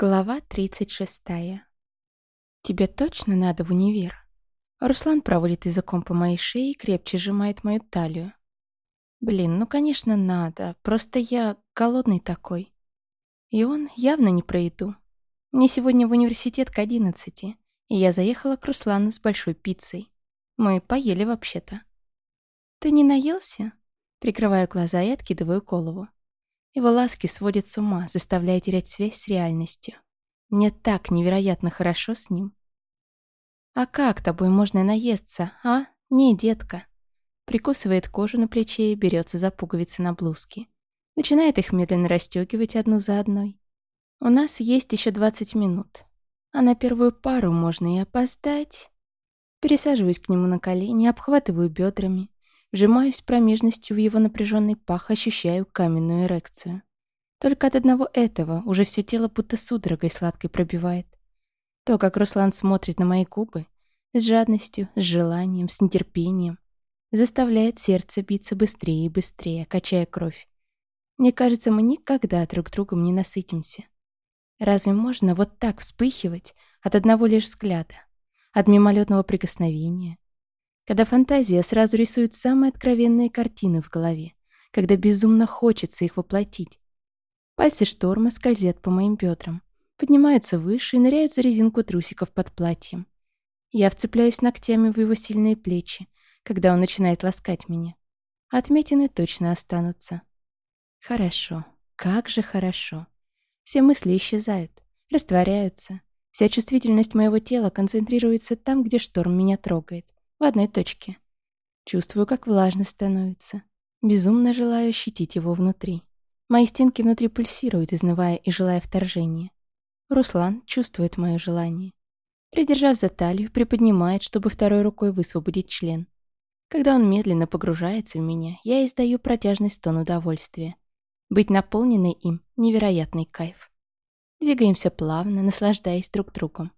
Глава 36. «Тебе точно надо в универ?» Руслан проводит языком по моей шее и крепче сжимает мою талию. «Блин, ну, конечно, надо. Просто я голодный такой». И он явно не про еду. Мне сегодня в университет к одиннадцати, и я заехала к Руслану с большой пиццей. Мы поели вообще-то. «Ты не наелся?» Прикрываю глаза и откидываю голову. Его ласки сводят с ума, заставляя терять связь с реальностью. Мне так невероятно хорошо с ним. «А как тобой можно наесться, а? Не, детка». Прикусывает кожу на плече и берется за пуговицы на блузке. Начинает их медленно расстегивать одну за одной. У нас есть еще 20 минут. А на первую пару можно и опоздать. Пересаживаюсь к нему на колени, обхватываю бедрами. Вжимаюсь промежностью в его напряженный пах, ощущаю каменную эрекцию. Только от одного этого уже все тело будто судорогой сладкой пробивает. То, как Руслан смотрит на мои губы, с жадностью, с желанием, с нетерпением, заставляет сердце биться быстрее и быстрее, качая кровь. Мне кажется, мы никогда друг другом не насытимся. Разве можно вот так вспыхивать от одного лишь взгляда, от мимолетного прикосновения, когда фантазия сразу рисует самые откровенные картины в голове, когда безумно хочется их воплотить. Пальцы шторма скользят по моим бедрам, поднимаются выше и ныряют за резинку трусиков под платьем. Я вцепляюсь ногтями в его сильные плечи, когда он начинает ласкать меня. Отметины точно останутся. Хорошо, как же хорошо. Все мысли исчезают, растворяются. Вся чувствительность моего тела концентрируется там, где шторм меня трогает в одной точке. Чувствую, как влажно становится. Безумно желаю ощутить его внутри. Мои стенки внутри пульсируют, изнывая и желая вторжения. Руслан чувствует мое желание. Придержав за талию, приподнимает, чтобы второй рукой высвободить член. Когда он медленно погружается в меня, я издаю протяжный стон удовольствия. Быть наполненной им — невероятный кайф. Двигаемся плавно, наслаждаясь друг другом.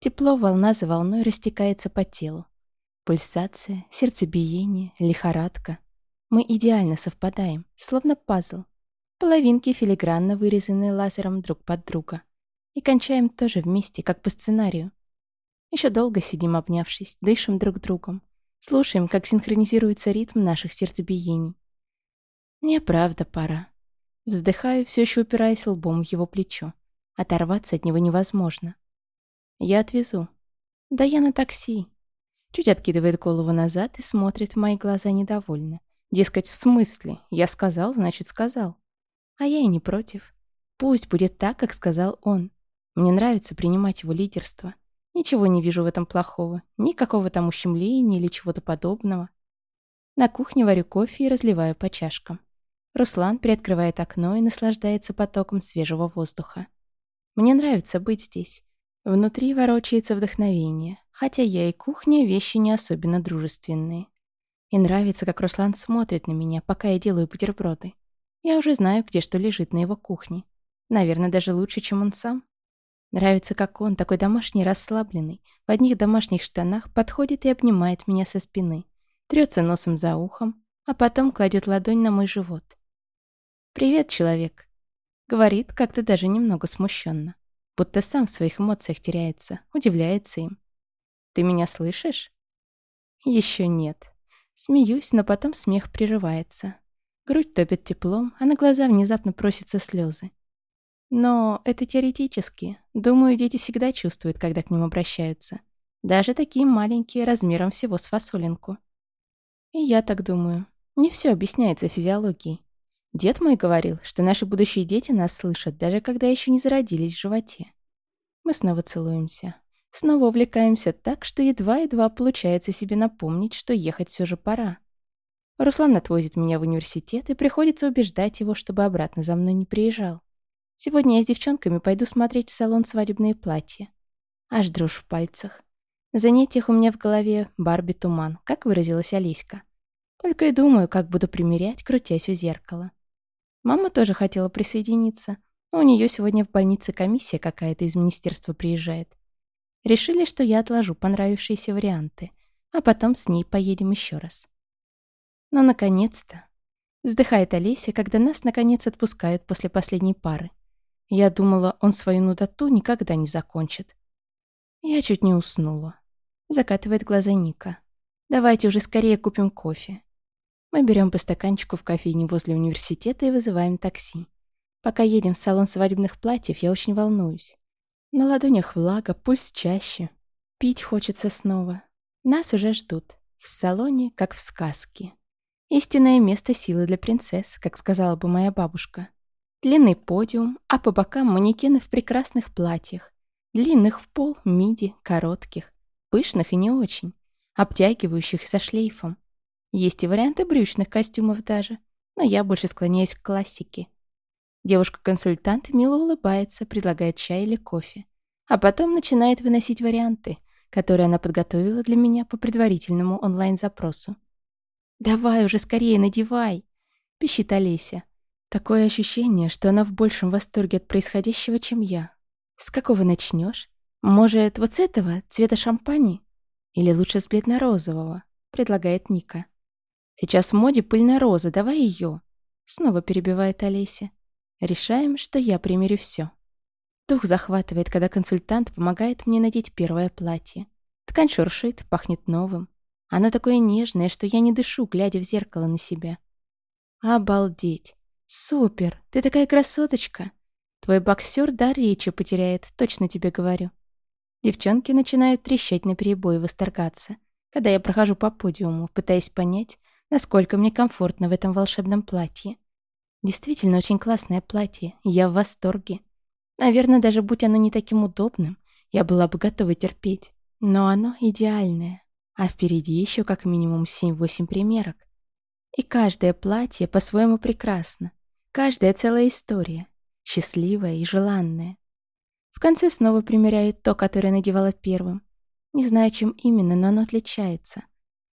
Тепло волна за волной растекается по телу. Пульсация, сердцебиение, лихорадка. Мы идеально совпадаем, словно пазл. Половинки филигранно вырезанные лазером друг под друга. И кончаем тоже вместе, как по сценарию. Еще долго сидим обнявшись, дышим друг другом. Слушаем, как синхронизируется ритм наших сердцебиений. Мне правда пора. Вздыхаю, все еще упираясь лбом в его плечо. Оторваться от него невозможно. Я отвезу. Да я на такси. Чуть откидывает голову назад и смотрит в мои глаза недовольно. Дескать, в смысле? Я сказал, значит, сказал. А я и не против. Пусть будет так, как сказал он. Мне нравится принимать его лидерство. Ничего не вижу в этом плохого. Никакого там ущемления или чего-то подобного. На кухне варю кофе и разливаю по чашкам. Руслан приоткрывает окно и наслаждается потоком свежего воздуха. Мне нравится быть здесь. Внутри ворочается вдохновение, хотя я и кухня — вещи не особенно дружественные. И нравится, как Руслан смотрит на меня, пока я делаю бутерброды. Я уже знаю, где что лежит на его кухне. Наверное, даже лучше, чем он сам. Нравится, как он, такой домашний, расслабленный, в одних домашних штанах, подходит и обнимает меня со спины, трется носом за ухом, а потом кладет ладонь на мой живот. «Привет, человек», — говорит как-то даже немного смущенно будто сам в своих эмоциях теряется, удивляется им. «Ты меня слышишь?» Еще нет. Смеюсь, но потом смех прерывается. Грудь топит теплом, а на глаза внезапно просятся слезы. Но это теоретически. Думаю, дети всегда чувствуют, когда к ним обращаются. Даже такие маленькие, размером всего с фасолинку. И я так думаю. Не все объясняется физиологией. Дед мой говорил, что наши будущие дети нас слышат, даже когда еще не зародились в животе. Мы снова целуемся. Снова увлекаемся так, что едва-едва получается себе напомнить, что ехать все же пора. Руслан отвозит меня в университет, и приходится убеждать его, чтобы обратно за мной не приезжал. Сегодня я с девчонками пойду смотреть в салон свадебные платья. Аж дрожь в пальцах. На занятиях у меня в голове Барби-туман, как выразилась Алиська. Только и думаю, как буду примерять, крутясь у зеркала. Мама тоже хотела присоединиться, но у нее сегодня в больнице комиссия какая-то из министерства приезжает. Решили, что я отложу понравившиеся варианты, а потом с ней поедем еще раз. Но наконец-то... Вздыхает Олеся, когда нас наконец отпускают после последней пары. Я думала, он свою нудоту никогда не закончит. Я чуть не уснула. Закатывает глаза Ника. Давайте уже скорее купим кофе. Мы берем по стаканчику в кофейне возле университета и вызываем такси. Пока едем в салон свадебных платьев, я очень волнуюсь. На ладонях влага, пульс чаще. Пить хочется снова. Нас уже ждут. В салоне, как в сказке. Истинное место силы для принцесс, как сказала бы моя бабушка. Длинный подиум, а по бокам манекены в прекрасных платьях. Длинных в пол, миди, коротких. Пышных и не очень. Обтягивающих со шлейфом. Есть и варианты брючных костюмов даже. Но я больше склоняюсь к классике. Девушка-консультант мило улыбается, предлагает чай или кофе. А потом начинает выносить варианты, которые она подготовила для меня по предварительному онлайн-запросу. «Давай уже скорее надевай!» — пищит Олеся. Такое ощущение, что она в большем восторге от происходящего, чем я. «С какого начнешь? Может, вот с этого, цвета шампани? Или лучше с бледно-розового?» — предлагает Ника. «Сейчас в моде пыльная роза, давай ее!» Снова перебивает Олеся. Решаем, что я примерю все. Дух захватывает, когда консультант помогает мне надеть первое платье. Ткань шуршит, пахнет новым. Оно такое нежное, что я не дышу, глядя в зеркало на себя. Обалдеть! Супер! Ты такая красоточка! Твой боксер дар речи потеряет, точно тебе говорю. Девчонки начинают трещать на перебой и восторгаться, когда я прохожу по подиуму, пытаясь понять, насколько мне комфортно в этом волшебном платье. Действительно очень классное платье, я в восторге. Наверное, даже будь оно не таким удобным, я была бы готова терпеть. Но оно идеальное. А впереди еще как минимум 7-8 примерок. И каждое платье по-своему прекрасно. Каждая целая история. Счастливая и желанная. В конце снова примеряю то, которое надевала первым. Не знаю, чем именно, но оно отличается.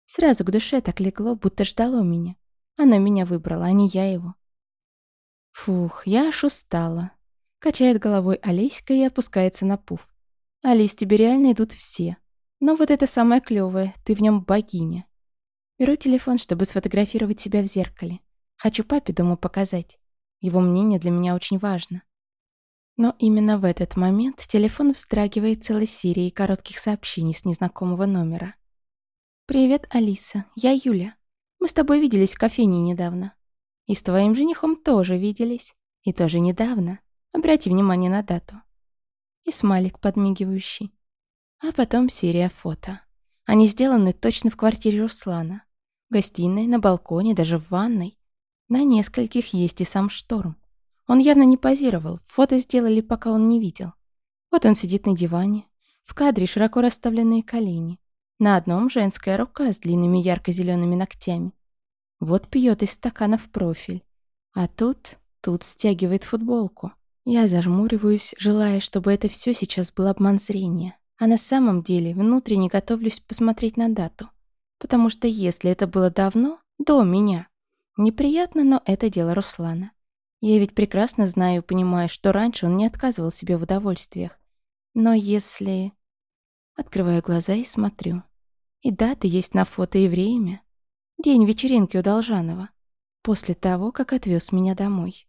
Сразу к душе так легло, будто ждало меня. Оно меня выбрало, а не я его. Фух, я аж устала. Качает головой Олеська и опускается на пуф. Алис, тебе реально идут все. Но вот это самое клёвое, ты в нем богиня. Беру телефон, чтобы сфотографировать себя в зеркале. Хочу папе дома показать. Его мнение для меня очень важно. Но именно в этот момент телефон вздрагивает целой серией коротких сообщений с незнакомого номера. «Привет, Алиса. Я Юля. Мы с тобой виделись в кофейне недавно. И с твоим женихом тоже виделись. И тоже недавно. Обрати внимание на дату». И смайлик подмигивающий. А потом серия фото. Они сделаны точно в квартире Руслана. В гостиной, на балконе, даже в ванной. На нескольких есть и сам шторм. Он явно не позировал, фото сделали, пока он не видел. Вот он сидит на диване, в кадре широко расставленные колени. На одном женская рука с длинными ярко-зелеными ногтями. Вот пьет из стакана в профиль. А тут, тут стягивает футболку. Я зажмуриваюсь, желая, чтобы это все сейчас был обман зрения. А на самом деле внутренне готовлюсь посмотреть на дату. Потому что если это было давно, до меня, неприятно, но это дело Руслана. Я ведь прекрасно знаю и понимаю, что раньше он не отказывал себе в удовольствиях. Но если... Открываю глаза и смотрю. И дата есть на фото, и время. День вечеринки у Должанова. После того, как отвез меня домой.